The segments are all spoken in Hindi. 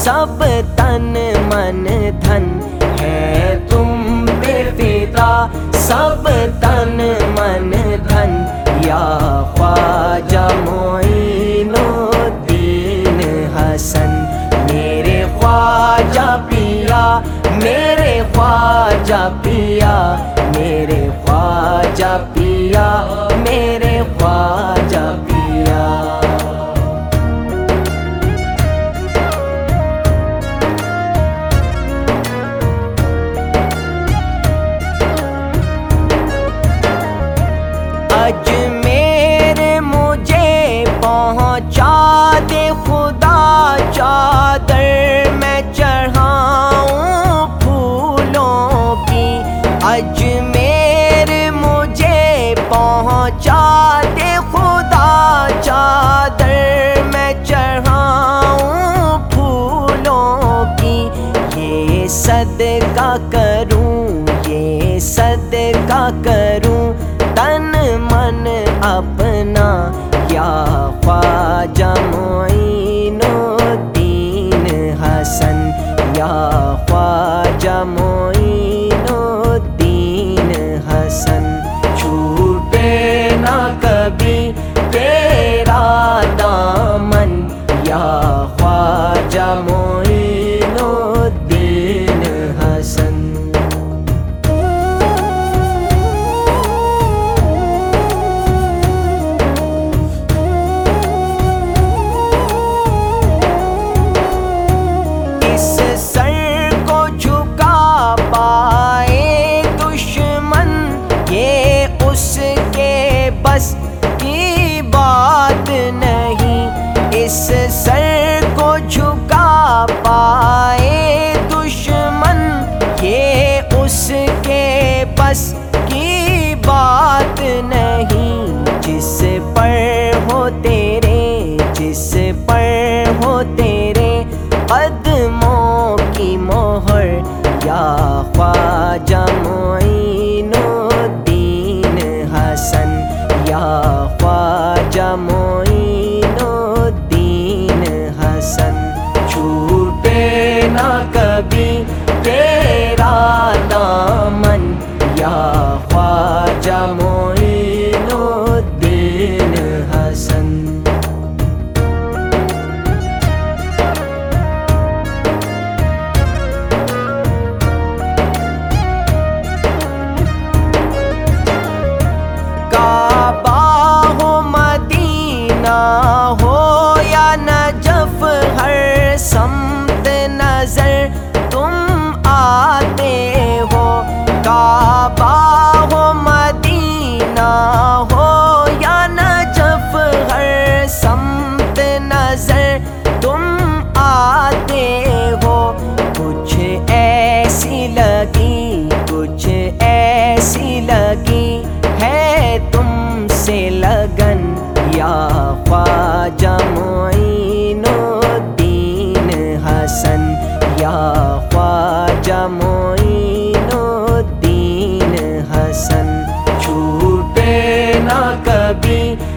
सब तन मन धन है तुम बेफिदा सब तन मन धन, या ख्वाजा दीन हसन। मेरे ख्वाजा पिया, मेरे ख्वाजा पिया, मेरे ख्वाजा पिया। सदका करूँ, ये सदका करूँ। तन मन अपना, या ख्वाजा दीन हसन। या ख्वाजा दीन हसन। छूटे ना कभी बस की बात नहीं, जिस पर हो तेरे, जिस पर हो तेरे कदमों की मोहर या ख्वाजा दीन समत नज़र तुम आते हो काबा हो मदीना हो। कभी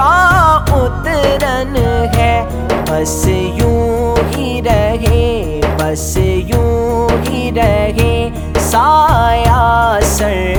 का उतरन है बस यूँ ही रहे बस यूँ ही रहे साया सर